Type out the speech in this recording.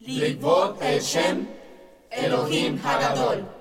לגבות את שם אלוהים הגדול.